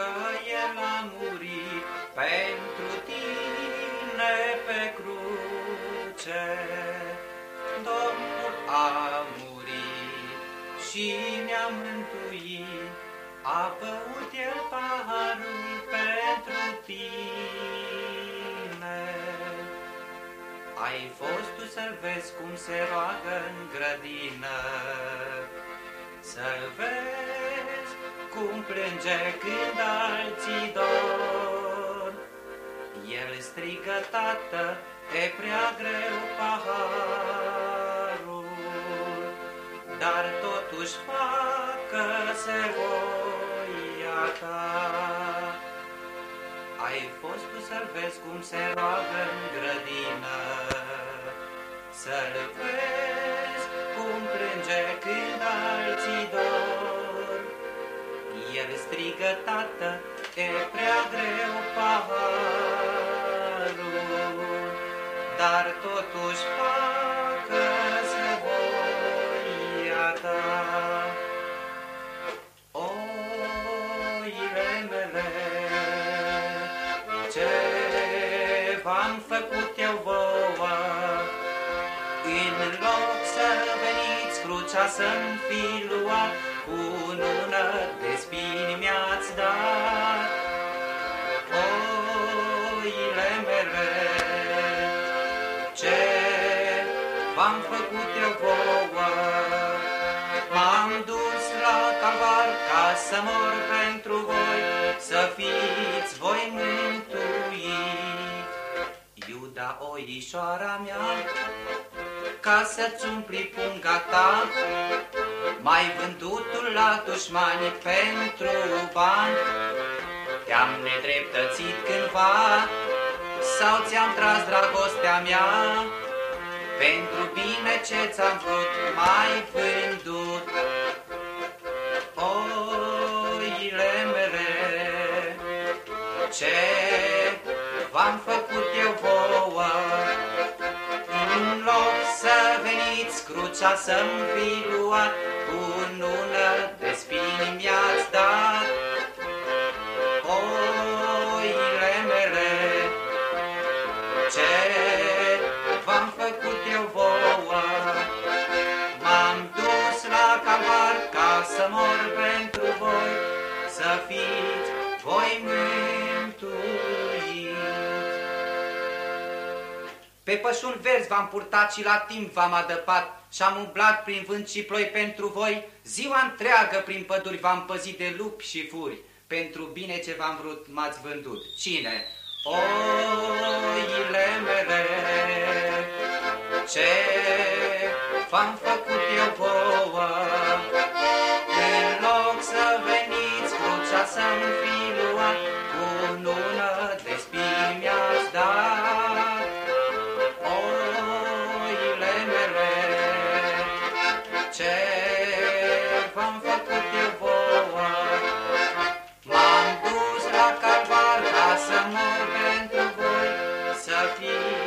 că El a murit pentru tine pe cruce. Domnul a murit și ne-a mântuit, a băut El paharul pentru tine. Ai fost tu să vezi cum se roagă în grădină, să-l vezi cum plânge când alții dor. El strigă, Tată, e prea greu paharul, dar totuși facă-se voia ta. Ai fost tu să-l vezi cum se roagă în grădină, să-l strigă, Tată, e prea greu paharul, dar totuși facă-se voia ta. Oile mele, ce v-am făcut eu vouă, în loc să veniți crucea să-mi fi luat, cu lună de spini v-am făcut eu vouă, m-am dus la calvar ca să mor pentru voi, să fiți voi mântuit. Iuda, oișoara mea, ca să-ți umpli punga ta, mai vândutul la dușmani pentru bani. Te-am nedreptățit cândva sau ți-am tras dragostea mea, pentru bine ce ți-am vrut mai vândut. Oile mele, ce v-am făcut eu vouă, în loc să veniți crucea să-mi fi luat, cu nună v-am făcut eu vouă, m-am dus la calvar ca să mor pentru voi, să fiți voi mântuiți. Pe pășuni verzi v-am purtat și la timp v-am adăpat și am umblat prin vânt și ploi pentru voi, ziua întreagă prin păduri v-am păzit de lupi și furi, pentru bine ce v-am vrut m-ați vândut. Cine? Oile mele, ce v-am făcut eu vouă. În loc să veniți crucea să-mi fi luat, cu lună de spii mi-ați dat. Oile mele, ce v-am făcut eu vouă. M-am dus la calvar ca să mor pentru voi, să fiu